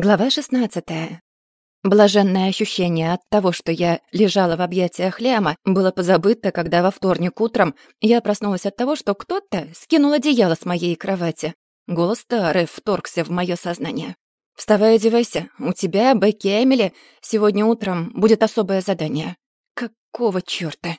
Глава 16. Блаженное ощущение от того, что я лежала в объятиях Лема, было позабыто, когда во вторник утром я проснулась от того, что кто-то скинул одеяло с моей кровати. Голос Тары вторгся в мое сознание. «Вставай, одевайся. У тебя, Бекки Эмили, сегодня утром будет особое задание». «Какого чёрта?»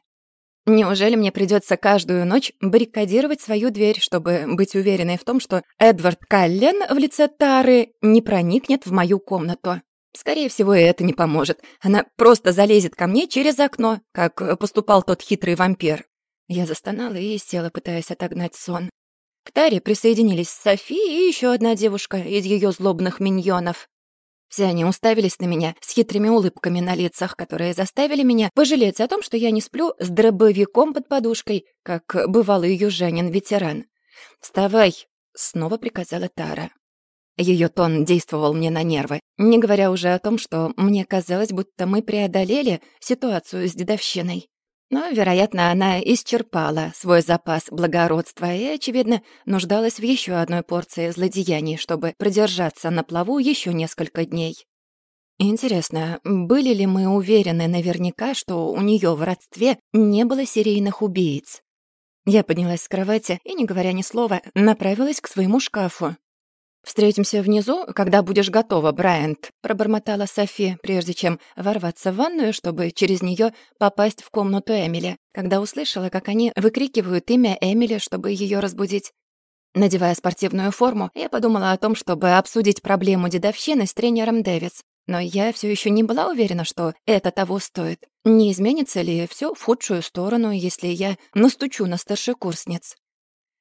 Неужели мне придется каждую ночь баррикадировать свою дверь, чтобы быть уверенной в том, что Эдвард Каллен в лице Тары не проникнет в мою комнату? Скорее всего, и это не поможет. Она просто залезет ко мне через окно, как поступал тот хитрый вампир. Я застонала и села, пытаясь отогнать сон. К Таре присоединились Софи и еще одна девушка из ее злобных миньонов. Все они уставились на меня с хитрыми улыбками на лицах, которые заставили меня пожалеть о том, что я не сплю с дробовиком под подушкой, как бывалый южанин-ветеран. «Вставай!» — снова приказала Тара. Ее тон действовал мне на нервы, не говоря уже о том, что мне казалось, будто мы преодолели ситуацию с дедовщиной. Но, вероятно, она исчерпала свой запас благородства и, очевидно, нуждалась в еще одной порции злодеяний, чтобы продержаться на плаву еще несколько дней. Интересно, были ли мы уверены наверняка, что у нее в родстве не было серийных убийц? Я поднялась с кровати и, не говоря ни слова, направилась к своему шкафу. «Встретимся внизу, когда будешь готова, Брайант», — пробормотала Софи, прежде чем ворваться в ванную, чтобы через нее попасть в комнату Эмили, когда услышала, как они выкрикивают имя Эмили, чтобы ее разбудить. Надевая спортивную форму, я подумала о том, чтобы обсудить проблему дедовщины с тренером Дэвидс. Но я все еще не была уверена, что это того стоит. Не изменится ли все в худшую сторону, если я настучу на старшекурсниц?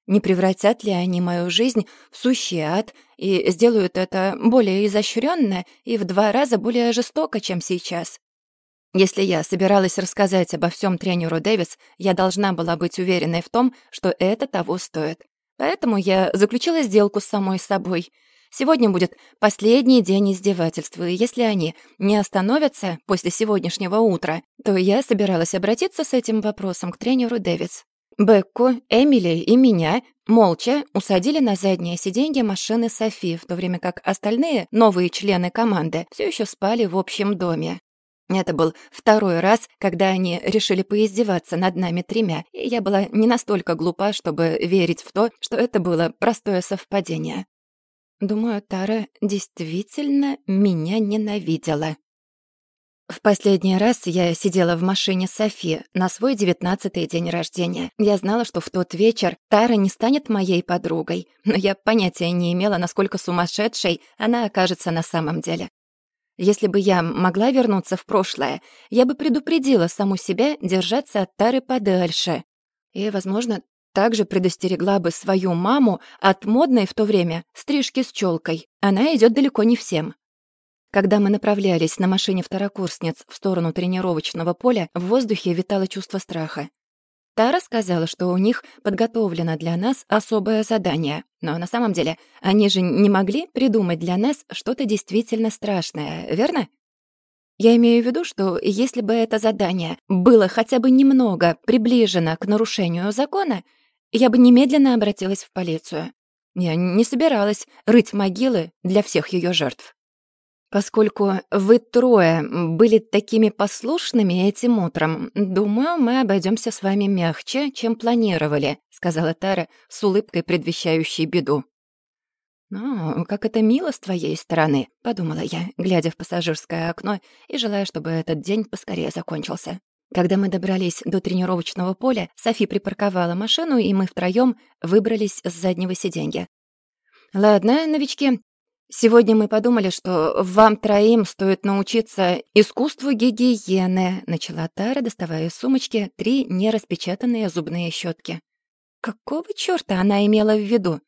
Не превратят ли они мою жизнь в сущий ад и сделают это более изощренно и в два раза более жестоко, чем сейчас? Если я собиралась рассказать обо всем тренеру Дэвис, я должна была быть уверенной в том, что это того стоит. Поэтому я заключила сделку с самой собой. Сегодня будет последний день издевательства, и если они не остановятся после сегодняшнего утра, то я собиралась обратиться с этим вопросом к тренеру Дэвис. Бекку, Эмили и меня молча усадили на заднее сиденье машины Софи, в то время как остальные новые члены команды все еще спали в общем доме. Это был второй раз, когда они решили поиздеваться над нами тремя, и я была не настолько глупа, чтобы верить в то, что это было простое совпадение. Думаю, Тара действительно меня ненавидела. В последний раз я сидела в машине Софи на свой девятнадцатый день рождения. Я знала, что в тот вечер Тара не станет моей подругой, но я понятия не имела, насколько сумасшедшей она окажется на самом деле. Если бы я могла вернуться в прошлое, я бы предупредила саму себя держаться от Тары подальше. И, возможно, также предостерегла бы свою маму от модной в то время стрижки с челкой. Она идет далеко не всем. Когда мы направлялись на машине второкурсниц в сторону тренировочного поля, в воздухе витало чувство страха. Тара сказала, что у них подготовлено для нас особое задание, но на самом деле они же не могли придумать для нас что-то действительно страшное, верно? Я имею в виду, что если бы это задание было хотя бы немного приближено к нарушению закона, я бы немедленно обратилась в полицию. Я не собиралась рыть могилы для всех ее жертв. Поскольку вы трое были такими послушными этим утром, думаю, мы обойдемся с вами мягче, чем планировали», — сказала Тара с улыбкой, предвещающей беду. «Ну, как это мило с твоей стороны», — подумала я, глядя в пассажирское окно и желая, чтобы этот день поскорее закончился. Когда мы добрались до тренировочного поля, Софи припарковала машину, и мы втроём выбрались с заднего сиденья. «Ладно, новички, Сегодня мы подумали, что вам троим стоит научиться искусству гигиены, начала Тара, доставая из сумочки три нераспечатанные зубные щетки. Какого чёрта она имела в виду?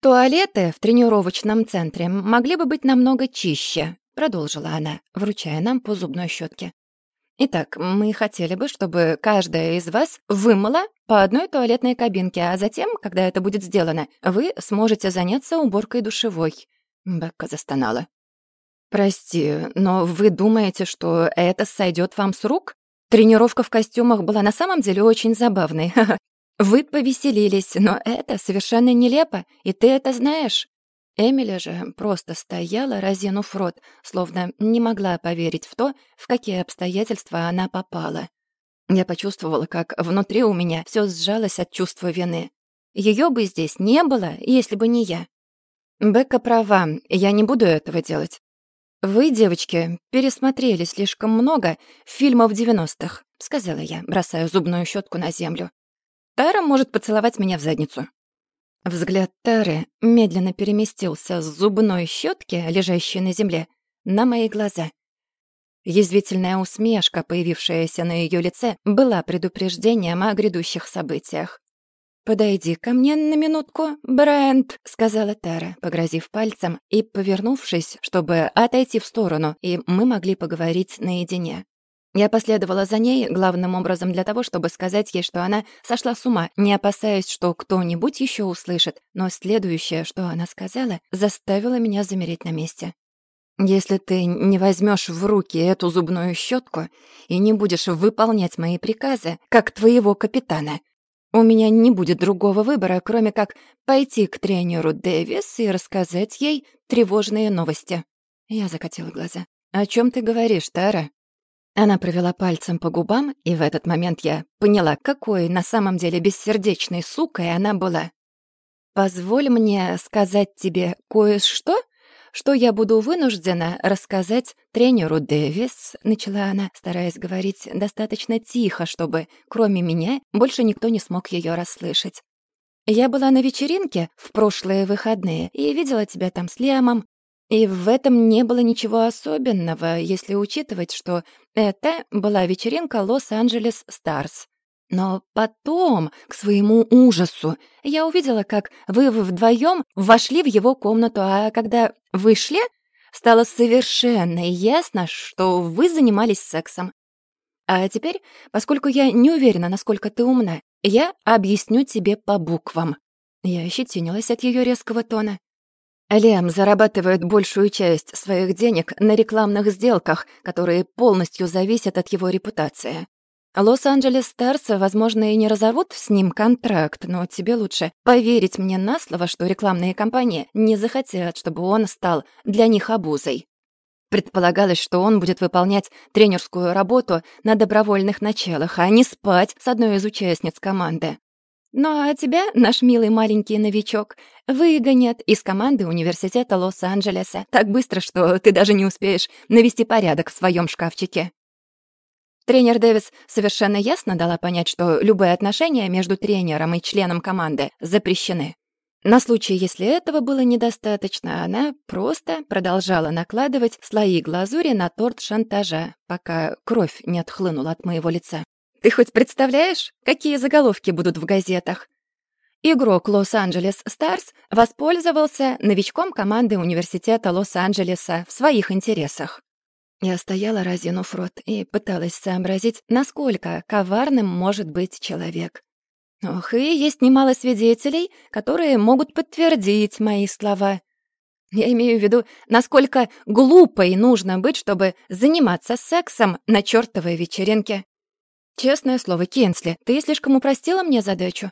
Туалеты в тренировочном центре могли бы быть намного чище, продолжила она, вручая нам по зубной щетке. Итак, мы хотели бы, чтобы каждая из вас вымыла по одной туалетной кабинке, а затем, когда это будет сделано, вы сможете заняться уборкой душевой». Бекка застонала. «Прости, но вы думаете, что это сойдет вам с рук? Тренировка в костюмах была на самом деле очень забавной. Вы повеселились, но это совершенно нелепо, и ты это знаешь. Эмили же просто стояла, разинув рот, словно не могла поверить в то, в какие обстоятельства она попала. Я почувствовала, как внутри у меня все сжалось от чувства вины. Ее бы здесь не было, если бы не я. Бекка права, я не буду этого делать. Вы, девочки, пересмотрели слишком много фильмов 90-х, сказала я, бросая зубную щетку на землю. Тара может поцеловать меня в задницу. Взгляд Тары медленно переместился с зубной щетки, лежащей на земле, на мои глаза. Язвительная усмешка, появившаяся на ее лице, была предупреждением о грядущих событиях. «Подойди ко мне на минутку, Брент», — сказала Тара, погрозив пальцем и повернувшись, чтобы отойти в сторону, и мы могли поговорить наедине. Я последовала за ней главным образом для того, чтобы сказать ей, что она сошла с ума, не опасаясь, что кто-нибудь еще услышит, но следующее, что она сказала, заставило меня замереть на месте. «Если ты не возьмешь в руки эту зубную щетку и не будешь выполнять мои приказы, как твоего капитана, у меня не будет другого выбора, кроме как пойти к тренеру Дэвис и рассказать ей тревожные новости». Я закатила глаза. «О чем ты говоришь, Тара?» Она провела пальцем по губам, и в этот момент я поняла, какой на самом деле бессердечной сукой она была. «Позволь мне сказать тебе кое-что, что я буду вынуждена рассказать тренеру Дэвис», — начала она, стараясь говорить достаточно тихо, чтобы, кроме меня, больше никто не смог ее расслышать. «Я была на вечеринке в прошлые выходные и видела тебя там с Лиамом. И в этом не было ничего особенного, если учитывать, что это была вечеринка Лос-Анджелес Старс. Но потом, к своему ужасу, я увидела, как вы вдвоем вошли в его комнату, а когда вышли, стало совершенно ясно, что вы занимались сексом. А теперь, поскольку я не уверена, насколько ты умна, я объясню тебе по буквам. Я ощетинилась от ее резкого тона. Лем зарабатывает большую часть своих денег на рекламных сделках, которые полностью зависят от его репутации. Лос-Анджелес Старс, возможно, и не разорвут с ним контракт, но тебе лучше поверить мне на слово, что рекламные компании не захотят, чтобы он стал для них обузой. Предполагалось, что он будет выполнять тренерскую работу на добровольных началах, а не спать с одной из участниц команды. Ну а тебя, наш милый маленький новичок, выгонят из команды университета Лос-Анджелеса так быстро, что ты даже не успеешь навести порядок в своем шкафчике. Тренер Дэвис совершенно ясно дала понять, что любые отношения между тренером и членом команды запрещены. На случай, если этого было недостаточно, она просто продолжала накладывать слои глазури на торт шантажа, пока кровь не отхлынула от моего лица. Ты хоть представляешь, какие заголовки будут в газетах? Игрок Лос-Анджелес Старс воспользовался новичком команды университета Лос-Анджелеса в своих интересах. Я стояла, разинув рот, и пыталась сообразить, насколько коварным может быть человек. Ох, и есть немало свидетелей, которые могут подтвердить мои слова. Я имею в виду, насколько глупой нужно быть, чтобы заниматься сексом на чёртовой вечеринке. «Честное слово, Кенсли, ты слишком упростила мне задачу?»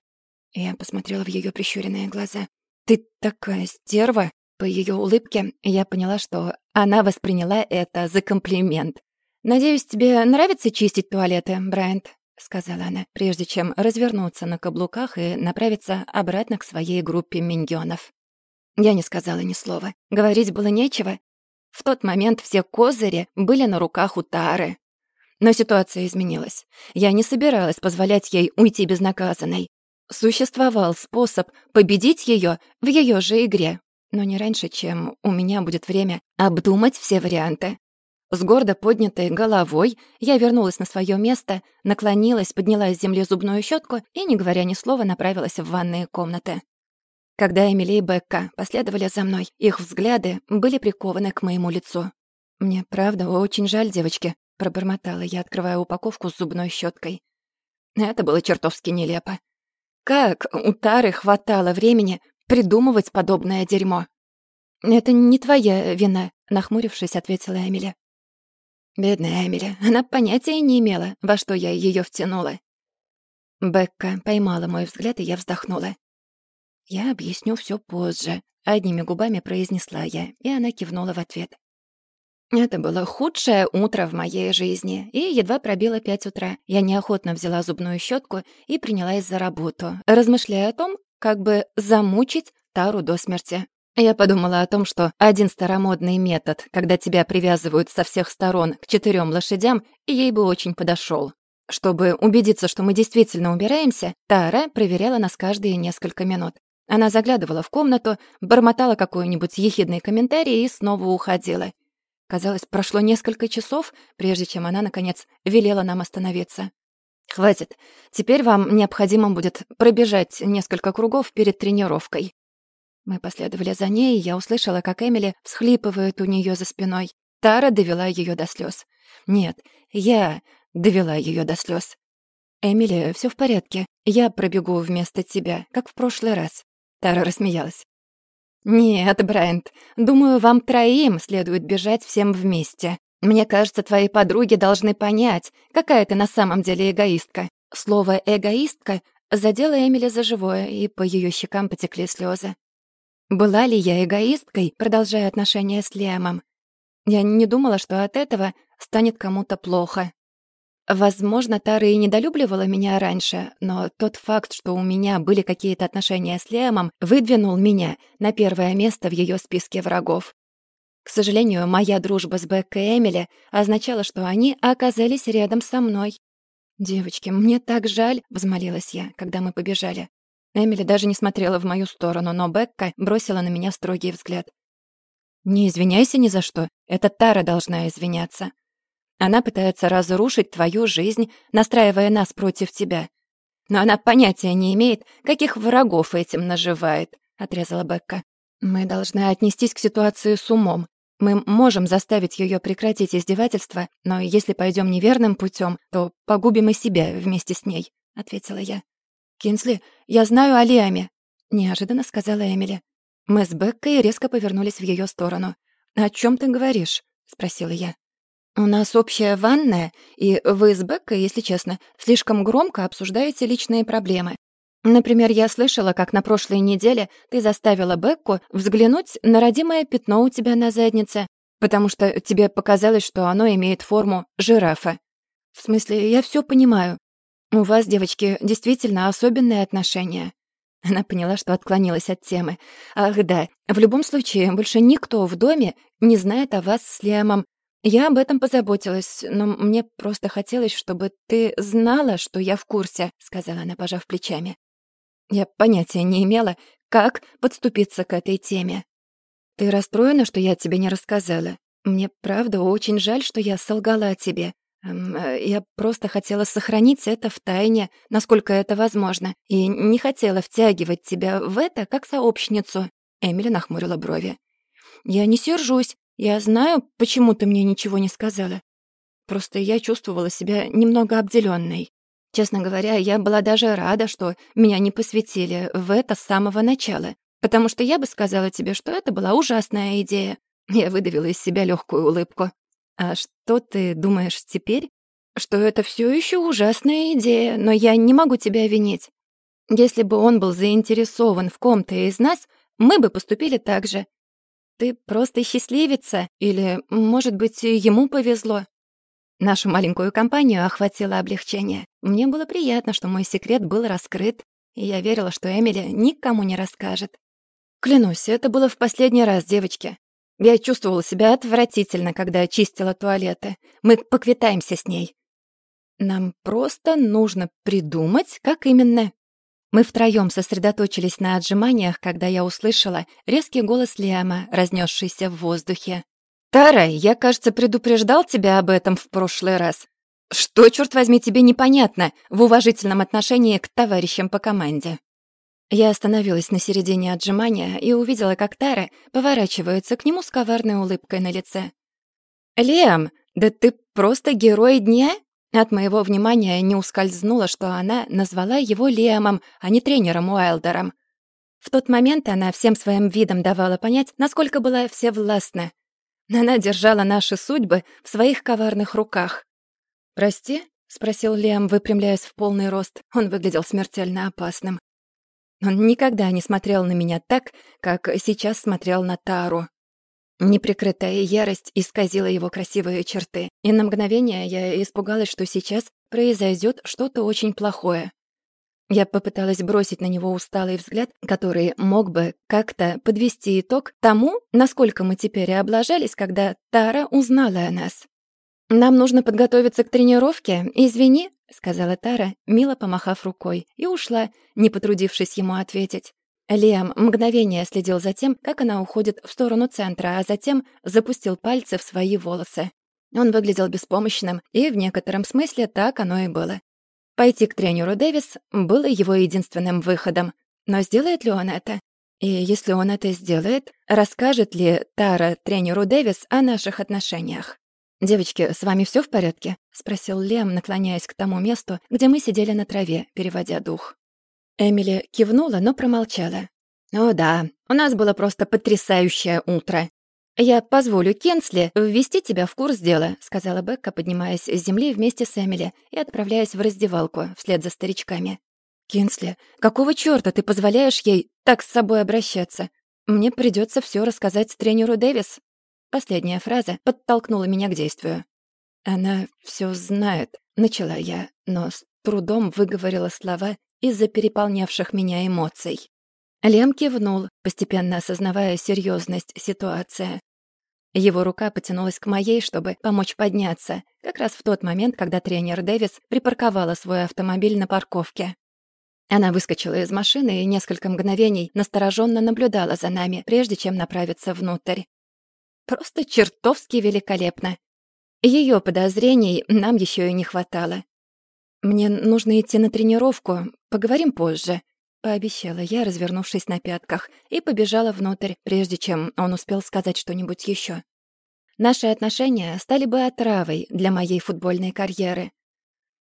Я посмотрела в её прищуренные глаза. «Ты такая стерва!» По её улыбке я поняла, что она восприняла это за комплимент. «Надеюсь, тебе нравится чистить туалеты, Брайант?» — сказала она, прежде чем развернуться на каблуках и направиться обратно к своей группе миньонов. Я не сказала ни слова. Говорить было нечего. В тот момент все козыри были на руках у Тары. Но ситуация изменилась. Я не собиралась позволять ей уйти безнаказанной. Существовал способ победить ее в ее же игре, но не раньше, чем у меня будет время обдумать все варианты. С гордо поднятой головой я вернулась на свое место, наклонилась, подняла с земли зубную щетку и, не говоря ни слова, направилась в ванные комнаты. Когда Эмили и Бекка последовали за мной, их взгляды были прикованы к моему лицу. «Мне правда очень жаль, девочки», пробормотала я, открывая упаковку с зубной щеткой. Это было чертовски нелепо. Как у Тары хватало времени придумывать подобное дерьмо? «Это не твоя вина», — нахмурившись, ответила Эмили. Бедная Эмили, она понятия не имела, во что я ее втянула. Бекка поймала мой взгляд, и я вздохнула. «Я объясню все позже», — одними губами произнесла я, и она кивнула в ответ. Это было худшее утро в моей жизни, и едва пробило пять утра. Я неохотно взяла зубную щетку и принялась за работу, размышляя о том, как бы замучить Тару до смерти. Я подумала о том, что один старомодный метод, когда тебя привязывают со всех сторон к четырем лошадям, ей бы очень подошел. Чтобы убедиться, что мы действительно убираемся, Тара проверяла нас каждые несколько минут. Она заглядывала в комнату, бормотала какой-нибудь ехидный комментарий и снова уходила. Казалось, прошло несколько часов, прежде чем она, наконец, велела нам остановиться. «Хватит. Теперь вам необходимо будет пробежать несколько кругов перед тренировкой». Мы последовали за ней, и я услышала, как Эмили всхлипывает у нее за спиной. Тара довела ее до слез. Нет, я довела ее до слез. «Эмили, все в порядке. Я пробегу вместо тебя, как в прошлый раз». Тара рассмеялась. «Нет, Брайант, думаю, вам троим следует бежать всем вместе. Мне кажется, твои подруги должны понять, какая ты на самом деле эгоистка». Слово «эгоистка» задело Эмили за живое, и по ее щекам потекли слезы. Была ли я эгоисткой, продолжая отношения с Лемом? Я не думала, что от этого станет кому-то плохо. Возможно, Тара и недолюбливала меня раньше, но тот факт, что у меня были какие-то отношения с Лемом, выдвинул меня на первое место в ее списке врагов. К сожалению, моя дружба с Беккой и Эмили означала, что они оказались рядом со мной. «Девочки, мне так жаль», — взмолилась я, когда мы побежали. Эмили даже не смотрела в мою сторону, но Бекка бросила на меня строгий взгляд. «Не извиняйся ни за что. Это Тара должна извиняться. Она пытается разрушить твою жизнь, настраивая нас против тебя. Но она понятия не имеет, каких врагов этим наживает», — отрезала Бекка. «Мы должны отнестись к ситуации с умом. Мы можем заставить ее прекратить издевательство, но если пойдем неверным путем, то погубим и себя вместе с ней», — ответила я. «Кинсли, я знаю о Лиаме», — неожиданно сказала Эмили. Мы с Беккой резко повернулись в ее сторону. «О чем ты говоришь?» — спросила я. «У нас общая ванная, и вы с Беккой, если честно, слишком громко обсуждаете личные проблемы. Например, я слышала, как на прошлой неделе ты заставила Бекку взглянуть на родимое пятно у тебя на заднице, потому что тебе показалось, что оно имеет форму жирафа. В смысле, я все понимаю. У вас, девочки, действительно особенные отношения». Она поняла, что отклонилась от темы. «Ах да, в любом случае, больше никто в доме не знает о вас с Лиамом, я об этом позаботилась, но мне просто хотелось, чтобы ты знала, что я в курсе», — сказала она, пожав плечами. Я понятия не имела, как подступиться к этой теме. «Ты расстроена, что я тебе не рассказала? Мне, правда, очень жаль, что я солгала тебе. Э, я просто хотела сохранить это в тайне, насколько это возможно, и не хотела втягивать тебя в это как сообщницу». Эмили нахмурила брови. «Я не сержусь. Я знаю, почему ты мне ничего не сказала. Просто я чувствовала себя немного обделенной. Честно говоря, я была даже рада, что меня не посвятили в это с самого начала, потому что я бы сказала тебе, что это была ужасная идея. Я выдавила из себя легкую улыбку. А что ты думаешь теперь? Что это все еще ужасная идея, но я не могу тебя винить. Если бы он был заинтересован в ком-то из нас, мы бы поступили так же. Ты просто счастливица, или, может быть, ему повезло. Нашу маленькую компанию охватило облегчение. Мне было приятно, что мой секрет был раскрыт, и я верила, что Эмили никому не расскажет. Клянусь, это было в последний раз, девочки. Я чувствовала себя отвратительно, когда очистила туалеты. Мы поквитаемся с ней. Нам просто нужно придумать, как именно мы втроём сосредоточились на отжиманиях, когда я услышала резкий голос Лиама, разнесшийся в воздухе. «Тарай, я, кажется, предупреждал тебя об этом в прошлый раз. Что, черт возьми, тебе непонятно в уважительном отношении к товарищам по команде?» Я остановилась на середине отжимания и увидела, как Тара поворачивается к нему с коварной улыбкой на лице. «Лиам, да ты просто герой дня?» От моего внимания не ускользнуло, что она назвала его Лиамом, а не тренером Уайлдером. В тот момент она всем своим видом давала понять, насколько была всевластна. Она держала наши судьбы в своих коварных руках. «Прости?» — спросил Лиам, выпрямляясь в полный рост. Он выглядел смертельно опасным. Он никогда не смотрел на меня так, как сейчас смотрел на Тару. Неприкрытая ярость исказила его красивые черты, и на мгновение я испугалась, что сейчас произойдет что-то очень плохое. Я попыталась бросить на него усталый взгляд, который мог бы как-то подвести итог тому, насколько мы теперь облажались, когда Тара узнала о нас. «Нам нужно подготовиться к тренировке, извини», — сказала Тара, мило помахав рукой, и ушла, не потрудившись ему ответить. Лиам мгновение следил за тем, как она уходит в сторону центра, а затем запустил пальцы в свои волосы. Он выглядел беспомощным, и в некотором смысле так оно и было. Пойти к тренеру Дэвис было его единственным выходом. Но сделает ли он это? И если он это сделает, расскажет ли Тара тренеру Дэвис о наших отношениях? «Девочки, с вами все в порядке?» — спросил Лем, наклоняясь к тому месту, где мы сидели на траве, переводя дух. Эмили кивнула, но промолчала. «О да, у нас было просто потрясающее утро. «Я позволю Кенсли ввести тебя в курс дела», — сказала Бекка, поднимаясь с земли вместе с Эмили и отправляясь в раздевалку вслед за старичками. «Кенсли, какого чёрта ты позволяешь ей так с собой обращаться? Мне придётся всё рассказать тренеру Дэвис». Последняя фраза подтолкнула меня к действию. «Она всё знает», — начала я, но с трудом выговорила слова из-за переполнявших меня эмоций. Лем кивнул, постепенно осознавая серьёзность ситуации. Его рука потянулась к моей, чтобы помочь подняться, как раз в тот момент, когда тренер Дэвис припарковала свой автомобиль на парковке. Она выскочила из машины и несколько мгновений настороженно наблюдала за нами, прежде чем направиться внутрь. Просто чертовски великолепно. Ее подозрений нам еще и не хватало. «Мне нужно идти на тренировку. Поговорим позже», — пообещала я, развернувшись на пятках, и побежала внутрь, прежде чем он успел сказать что-нибудь еще. Наши отношения стали бы отравой для моей футбольной карьеры.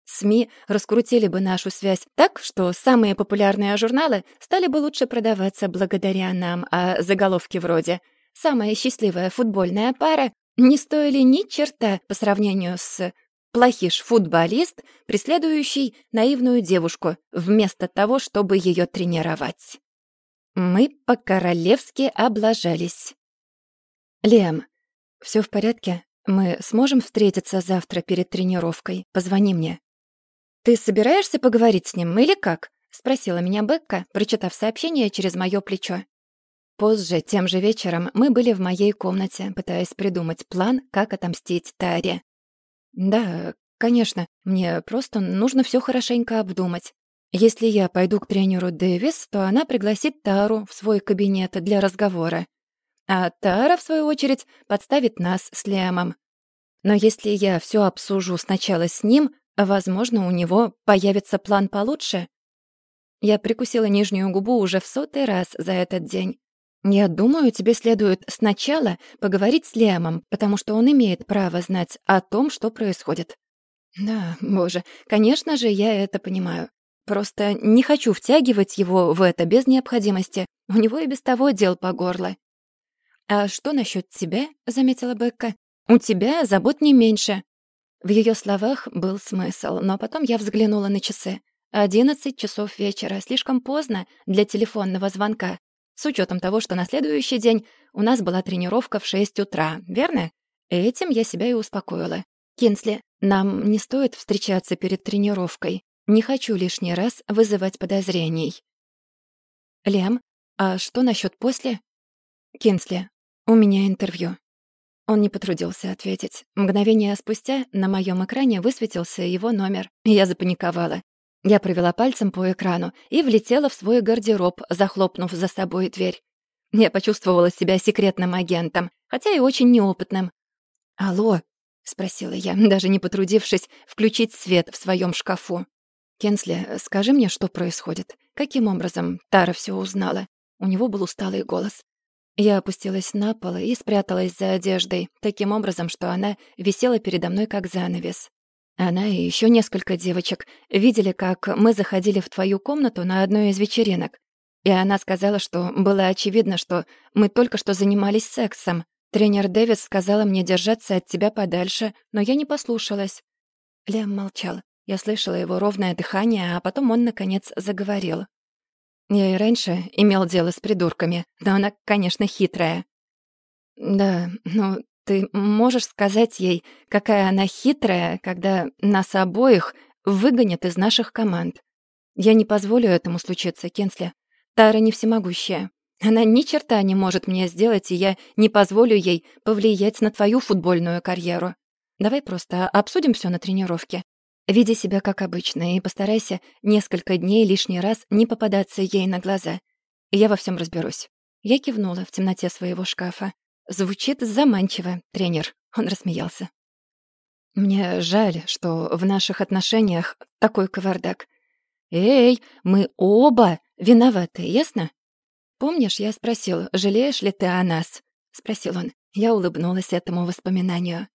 СМИ раскрутили бы нашу связь так, что самые популярные журналы стали бы лучше продаваться благодаря нам, а заголовки вроде «Самая счастливая футбольная пара» не стоили ни черта по сравнению с Плохиш футболист, преследующий наивную девушку, вместо того, чтобы ее тренировать. Мы по-королевски облажались. Лем, все в порядке? Мы сможем встретиться завтра перед тренировкой? Позвони мне. Ты собираешься поговорить с ним или как? Спросила меня Бекка, прочитав сообщение через мое плечо. Позже, тем же вечером, мы были в моей комнате, пытаясь придумать план, как отомстить Таре. «Да, конечно. Мне просто нужно все хорошенько обдумать. Если я пойду к тренеру Дэвис, то она пригласит Тару в свой кабинет для разговора. А Тара, в свою очередь, подставит нас с Лемом. Но если я все обсужу сначала с ним, возможно, у него появится план получше. Я прикусила нижнюю губу уже в сотый раз за этот день. «Я думаю, тебе следует сначала поговорить с Лиамом, потому что он имеет право знать о том, что происходит». «Да, боже, конечно же, я это понимаю. Просто не хочу втягивать его в это без необходимости. У него и без того дел по горло». «А что насчет тебя?» — заметила Бекка. «У тебя забот не меньше». В ее словах был смысл, но потом я взглянула на часы. «Одиннадцать часов вечера, слишком поздно для телефонного звонка. С учетом того, что на следующий день у нас была тренировка в 6 утра, верно? Этим я себя и успокоила. Кинсли, нам не стоит встречаться перед тренировкой. Не хочу лишний раз вызывать подозрений. Лем, а что насчет после? Кинсли, у меня интервью. Он не потрудился ответить. Мгновение спустя на моем экране высветился его номер. Я запаниковала. Я провела пальцем по экрану и влетела в свой гардероб, захлопнув за собой дверь. Я почувствовала себя секретным агентом, хотя и очень неопытным. «Алло?» — спросила я, даже не потрудившись включить свет в своем шкафу. «Кенсли, скажи мне, что происходит? Каким образом Тара все узнала?» У него был усталый голос. Я опустилась на пол и спряталась за одеждой, таким образом, что она висела передо мной как занавес. Она и еще несколько девочек видели, как мы заходили в твою комнату на одной из вечеринок. И она сказала, что было очевидно, что мы только что занимались сексом. Тренер Дэвис сказала мне держаться от тебя подальше, но я не послушалась. Лем молчал. Я слышала его ровное дыхание, а потом он, наконец, заговорил. Я и раньше имел дело с придурками, но она, конечно, хитрая. Да, ну, ты можешь сказать ей, какая она хитрая, когда нас обоих выгонят из наших команд. Я не позволю этому случиться, Кенсли. Тара не всемогущая. Она ни черта не может мне сделать, и я не позволю ей повлиять на твою футбольную карьеру. Давай просто обсудим все на тренировке. Веди себя как обычно и постарайся несколько дней лишний раз не попадаться ей на глаза. Я во всем разберусь. Я кивнула в темноте своего шкафа. Звучит заманчиво, тренер. Он рассмеялся. Мне жаль, что в наших отношениях такой кавардак. Эй, мы оба виноваты, ясно? Помнишь, я спросил, жалеешь ли ты о нас? Спросил он. Я улыбнулась этому воспоминанию.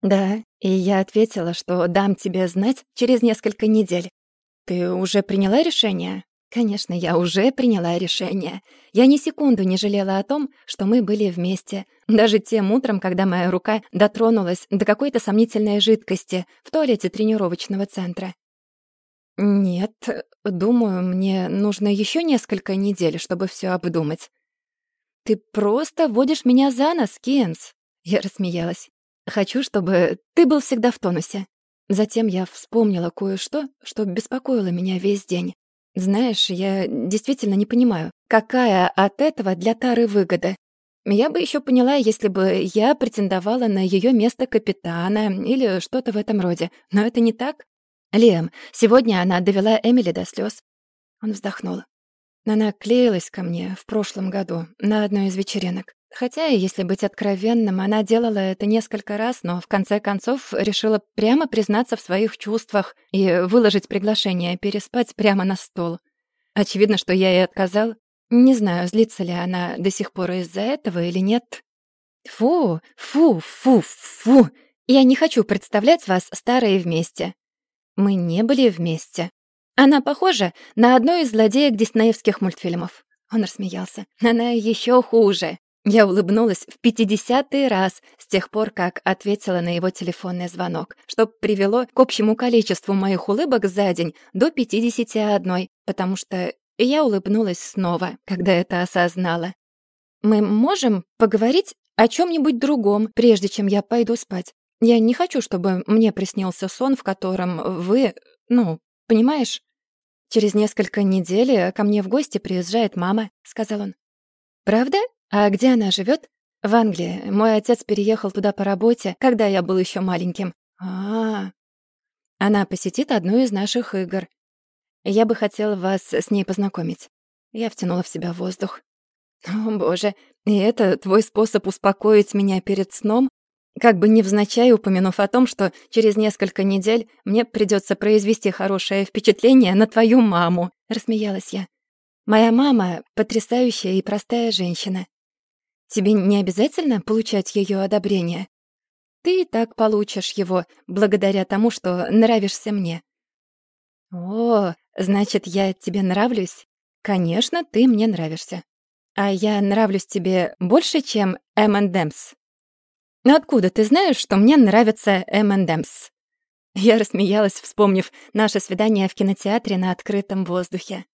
«Да, и я ответила, что дам тебе знать через несколько недель. Ты уже приняла решение?» «Конечно, я уже приняла решение. Я ни секунду не жалела о том, что мы были вместе. Даже тем утром, когда моя рука дотронулась до какой-то сомнительной жидкости в туалете тренировочного центра. «Нет, думаю, мне нужно еще несколько недель, чтобы все обдумать». «Ты просто водишь меня за нос, Кенс!» Я рассмеялась. Хочу, чтобы ты был всегда в тонусе. Затем я вспомнила кое-что, что беспокоило меня весь день. Знаешь, я действительно не понимаю, какая от этого для Тары выгода. Я бы еще поняла, если бы я претендовала на ее место капитана или что-то в этом роде. Но это не так. Лем, сегодня она довела Эмили до слез. Он вздохнул. Она клеилась ко мне в прошлом году на одной из вечеринок. Хотя, если быть откровенным, она делала это несколько раз, но в конце концов решила прямо признаться в своих чувствах и выложить приглашение переспать прямо на стол. Очевидно, что я ей отказал. Не знаю, злится ли она до сих пор из-за этого или нет. Фу, фу, фу, фу. Я не хочу представлять вас старые вместе. Мы не были вместе. Она похожа на одну из злодеек диснеевских мультфильмов. Он рассмеялся. Она еще хуже. Я улыбнулась в пятидесятый раз с тех пор, как ответила на его телефонный звонок, что привело к общему количеству моих улыбок за день до пятидесяти одной, потому что я улыбнулась снова, когда это осознала. «Мы можем поговорить о чем нибудь другом, прежде чем я пойду спать? Я не хочу, чтобы мне приснился сон, в котором вы... Ну, понимаешь?» «Через несколько недель ко мне в гости приезжает мама», — сказал он. «Правда?» А где она живет? В Англии. Мой отец переехал туда по работе, когда я был еще маленьким. А, -а, а Она посетит одну из наших игр. Я бы хотела вас с ней познакомить. Я втянула в себя воздух. О, боже, и это твой способ успокоить меня перед сном? Как бы невзначай упомянув о том, что через несколько недель мне придется произвести хорошее впечатление на твою маму, рассмеялась я. Моя мама — потрясающая и простая женщина. Тебе не обязательно получать ее одобрение. Ты и так получишь его, благодаря тому, что нравишься мне. О, значит, я тебе нравлюсь? Конечно, ты мне нравишься. А я нравлюсь тебе больше, чем M&M's. Откуда ты знаешь, что мне нравятся M&M's? Я рассмеялась, вспомнив наше свидание в кинотеатре на открытом воздухе.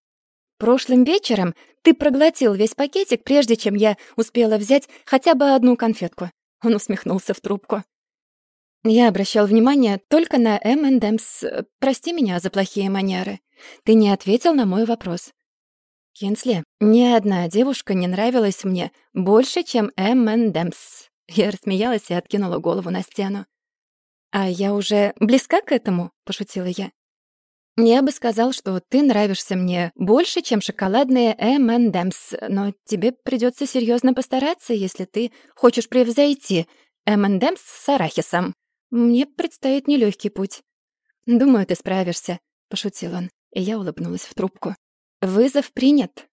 Прошлым вечером ты проглотил весь пакетик, прежде чем я успела взять хотя бы одну конфетку. Он усмехнулся в трубку. Я обращал внимание только на M&M's. Прости меня за плохие манеры. Ты не ответил на мой вопрос. Кинсли, ни одна девушка не нравилась мне больше, чем M&M's. Я рассмеялась и откинула голову на стену. «А я уже близка к этому?» — пошутила я. Я бы сказал, что ты нравишься мне больше, чем шоколадные M&M's, но тебе придется серьезно постараться, если ты хочешь превзойти M&M's с арахисом. Мне предстоит нелегкий путь. Думаю, ты справишься, пошутил он, и я улыбнулась в трубку. Вызов принят.